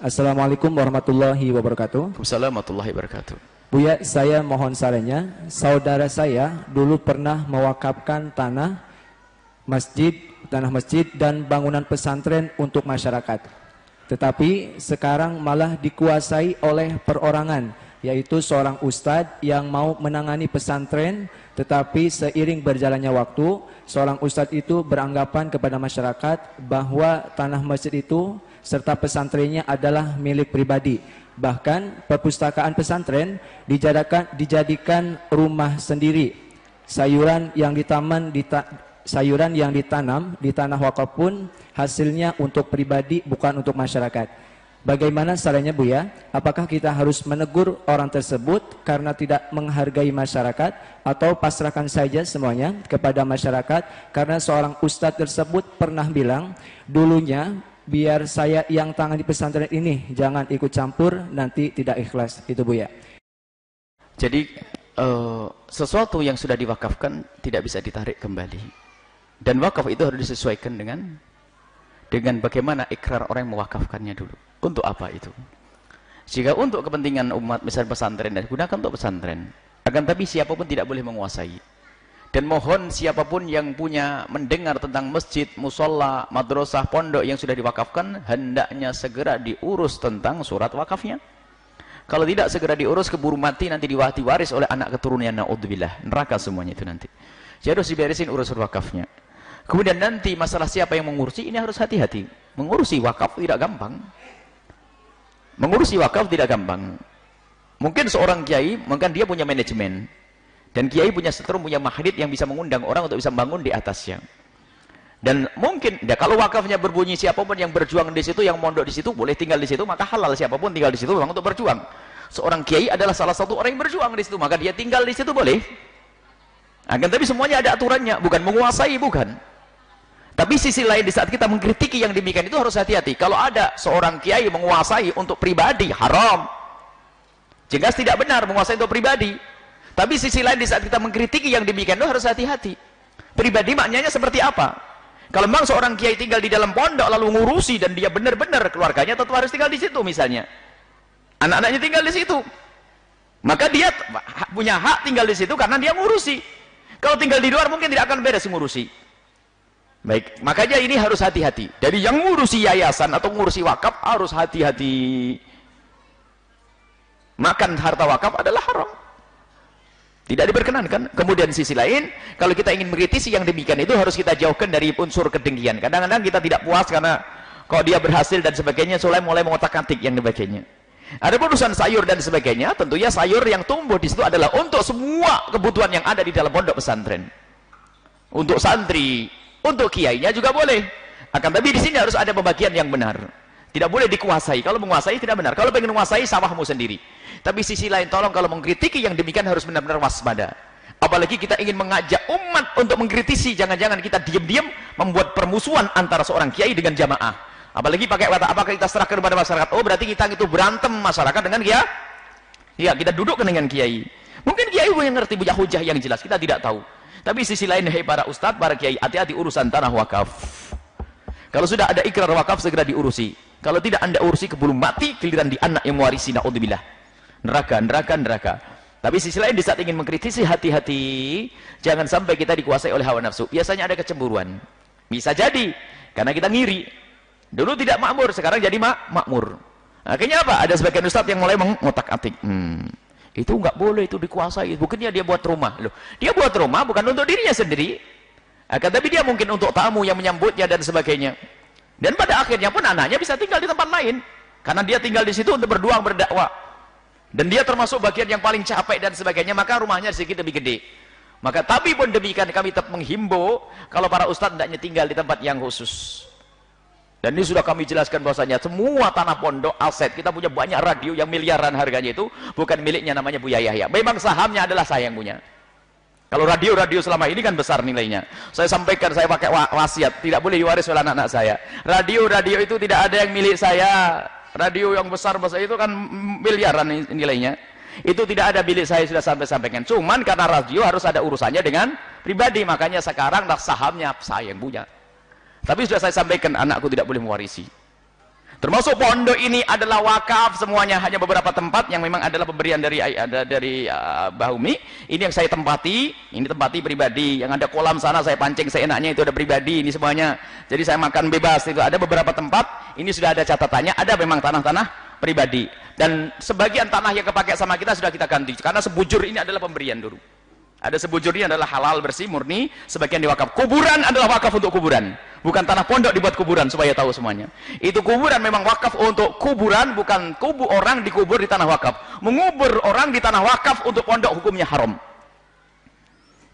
Assalamualaikum warahmatullahi wabarakatuh. Waalaikumsalam warahmatullahi wabarakatuh. Buya, saya mohon sarannya. Saudara saya dulu pernah mewakafkan tanah masjid, tanah masjid dan bangunan pesantren untuk masyarakat. Tetapi sekarang malah dikuasai oleh perorangan, yaitu seorang ustadz yang mau menangani pesantren, tetapi seiring berjalannya waktu, seorang ustadz itu beranggapan kepada masyarakat bahwa tanah masjid itu serta pesantrennya adalah milik pribadi. Bahkan perpustakaan pesantren dijadikan, dijadikan rumah sendiri. Sayuran yang dita, sayuran yang ditanam di tanah wakaf pun hasilnya untuk pribadi bukan untuk masyarakat. Bagaimana caranya Bu ya? Apakah kita harus menegur orang tersebut karena tidak menghargai masyarakat? Atau pasrahkan saja semuanya kepada masyarakat karena seorang ustadz tersebut pernah bilang dulunya biar saya yang tangan di pesantren ini jangan ikut campur nanti tidak ikhlas. Itu Bu ya? Jadi uh, sesuatu yang sudah diwakafkan tidak bisa ditarik kembali. Dan wakaf itu harus disesuaikan dengan dengan bagaimana ikrar orang yang mewakafkannya dulu. Untuk apa itu? Jika untuk kepentingan umat misalnya pesantren dan gunakan untuk pesantren. Akan tapi siapa pun tidak boleh menguasai. Dan mohon siapa pun yang punya mendengar tentang masjid, musola, madrasah, pondok yang sudah diwakafkan hendaknya segera diurus tentang surat wakafnya. Kalau tidak segera diurus keburu mati nanti diwaris oleh anak keturunannya naudzubillah. Neraka semuanya itu nanti. Jadi harus diberesin urus wakafnya kemudian nanti masalah siapa yang mengurusi ini harus hati-hati mengurusi wakaf tidak gampang mengurusi wakaf tidak gampang mungkin seorang kiai mungkin dia punya manajemen dan kiai punya setrum, punya mahrid yang bisa mengundang orang untuk bisa bangun di atasnya. Dan mungkin, ya kalau wakafnya berbunyi siapa pun yang berjuang di situ, yang mondok di situ, boleh tinggal di situ, maka halal siapa pun tinggal di situ memang untuk berjuang. Seorang kiai adalah salah satu orang yang berjuang di situ, maka dia tinggal di situ boleh. Akan tapi semuanya ada aturannya, bukan menguasai, bukan. Tapi sisi lain di saat kita mengkritiki yang demikian itu harus hati-hati. Kalau ada seorang kiai menguasai untuk pribadi, haram. Jelas tidak benar menguasai untuk pribadi. Tapi sisi lain di saat kita mengkritiki yang demikian itu harus hati-hati. Pribadi maknanya seperti apa? Kalau memang seorang kiai tinggal di dalam pondok lalu ngurusi dan dia benar-benar keluarganya tentu harus tinggal di situ misalnya. Anak-anaknya tinggal di situ. Maka dia punya hak tinggal di situ karena dia ngurusi. Kalau tinggal di luar mungkin tidak akan beres ngurusi. Baik, makanya ini harus hati-hati. Dari yang ngurusi yayasan atau ngurusi wakaf harus hati-hati. Makan harta wakaf adalah haram. Tidak diperkenankan. Kemudian sisi lain, kalau kita ingin mengkritisi yang demikian itu harus kita jauhkan dari unsur kedengkian. Kadang-kadang kita tidak puas karena kok dia berhasil dan sebagainya, mulai mulai mengotak-atik yang demikiannya. Ada urusan sayur dan sebagainya, tentunya sayur yang tumbuh di situ adalah untuk semua kebutuhan yang ada di dalam pondok pesantren. Untuk santri, untuk kiainya juga boleh. Akan tapi di sini harus ada pembagian yang benar. Tidak boleh dikuasai. Kalau menguasai tidak benar. Kalau ingin menguasai sawahmu sendiri. Tapi sisi lain tolong kalau mengkritiki yang demikian harus benar-benar waspada. Apalagi kita ingin mengajak umat untuk mengkritisi, jangan-jangan kita diam-diam membuat permusuhan antara seorang kiai dengan jamaah. Apalagi pakai kata apakah kita serahkan kepada masyarakat? Oh, berarti kita itu berantem masyarakat dengan kiai. Ya, kita duduk dengan kiai. Mungkin kiai yang ngerti punya hujah yang jelas, kita tidak tahu. Tapi sisi lain, hei para ustadz, para kiai, hati-hati urusan tanah wakaf. Kalau sudah ada ikrar wakaf, segera diurusi. Kalau tidak anda urusi, keburu mati, giliran di anak yang mewarisi, na'udzubillah neraka, neraka, neraka. Tapi sisi lain di saat ingin mengkritisi hati-hati, jangan sampai kita dikuasai oleh hawa nafsu. Biasanya ada kecemburuan. Bisa jadi karena kita ngiri. Dulu tidak makmur, sekarang jadi mak makmur. Akhirnya apa? Ada sebagian ustaz yang mulai mengotak-atik. Hmm, itu nggak boleh itu dikuasai. Bukannya dia buat rumah. Loh, dia buat rumah bukan untuk dirinya sendiri. Akan tapi dia mungkin untuk tamu yang menyambutnya dan sebagainya. Dan pada akhirnya pun anaknya bisa tinggal di tempat lain. Karena dia tinggal di situ untuk berdoa berdakwah dan dia termasuk bagian yang paling capek dan sebagainya maka rumahnya sedikit lebih gede maka tapi pun demikian kami tetap menghimbau kalau para ustadz tidaknya tinggal di tempat yang khusus dan ini sudah kami jelaskan bahwasanya semua tanah pondok aset kita punya banyak radio yang miliaran harganya itu bukan miliknya namanya Buya Yahya. Memang sahamnya adalah saya yang punya. Kalau radio-radio selama ini kan besar nilainya. Saya sampaikan saya pakai wasiat. Tidak boleh diwaris oleh anak-anak saya. Radio-radio itu tidak ada yang milik saya. Radio yang besar-besar itu kan miliaran nilainya. Itu tidak ada bilik saya sudah sampai sampaikan. Cuman karena radio harus ada urusannya dengan pribadi. Makanya sekarang sahamnya saya yang punya tapi sudah saya sampaikan anakku tidak boleh mewarisi Termasuk pondok ini adalah wakaf semuanya hanya beberapa tempat yang memang adalah pemberian dari ada dari uh, Bahumi. Ini yang saya tempati, ini tempati pribadi. Yang ada kolam sana saya pancing seenaknya itu ada pribadi ini semuanya. Jadi saya makan bebas itu. Ada beberapa tempat ini sudah ada catatannya, ada memang tanah-tanah pribadi. Dan sebagian tanah yang kepakai sama kita sudah kita ganti karena sebujur ini adalah pemberian dulu. Ada sebujurnya adalah halal bersih murni, sebagian diwakaf. Kuburan adalah wakaf untuk kuburan. Bukan tanah pondok dibuat kuburan supaya tahu semuanya. Itu kuburan memang wakaf untuk kuburan, bukan kubu orang dikubur di tanah wakaf. Mengubur orang di tanah wakaf untuk pondok hukumnya haram.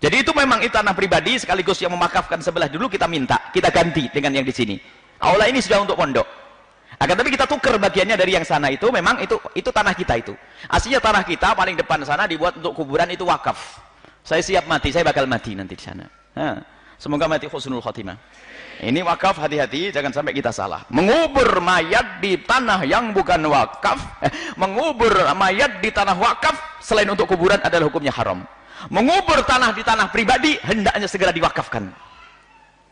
Jadi itu memang itu tanah pribadi sekaligus yang memakafkan sebelah dulu kita minta, kita ganti dengan yang di sini. Aula ini sudah untuk pondok. Akan tapi kita tukar bagiannya dari yang sana itu memang itu itu tanah kita itu. Aslinya tanah kita paling depan sana dibuat untuk kuburan itu wakaf. Saya siap mati, saya bakal mati nanti di sana. Ha. Semoga mati khusnul khotimah. Ini wakaf hati-hati, jangan sampai kita salah. Mengubur mayat di tanah yang bukan wakaf, eh, mengubur mayat di tanah wakaf selain untuk kuburan adalah hukumnya haram. Mengubur tanah di tanah pribadi hendaknya segera diwakafkan.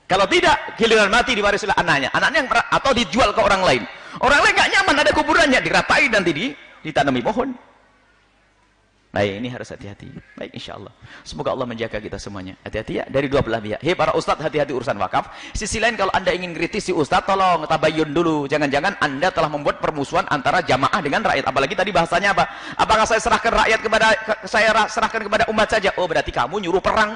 Kalau tidak, giliran mati diwarisilah anaknya. Anaknya yang atau dijual ke orang lain. Orang lain nggak nyaman ada kuburannya, diratai nanti di ditanami pohon. Baik, ini harus hati-hati. Baik, insya Allah. Semoga Allah menjaga kita semuanya. Hati-hati ya, dari dua belah pihak. Hei para ustadz, hati-hati urusan wakaf. Sisi lain, kalau anda ingin kritisi ustadz, tolong tabayun dulu. Jangan-jangan anda telah membuat permusuhan antara jamaah dengan rakyat. Apalagi tadi bahasanya apa? Apakah saya serahkan rakyat kepada, saya serahkan kepada umat saja? Oh, berarti kamu nyuruh perang.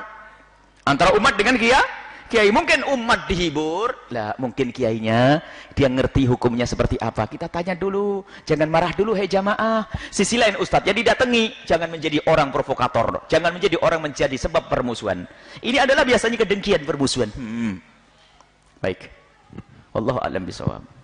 Antara umat dengan kia? Kiai mungkin umat dihibur, lah mungkin kiainya dia ngerti hukumnya seperti apa. Kita tanya dulu, jangan marah dulu hei jamaah. Sisi lain ustadz, jadi datangi, jangan menjadi orang provokator, jangan menjadi orang menjadi sebab permusuhan. Ini adalah biasanya kedengkian permusuhan. Hmm. Baik. Allah alam bisawab.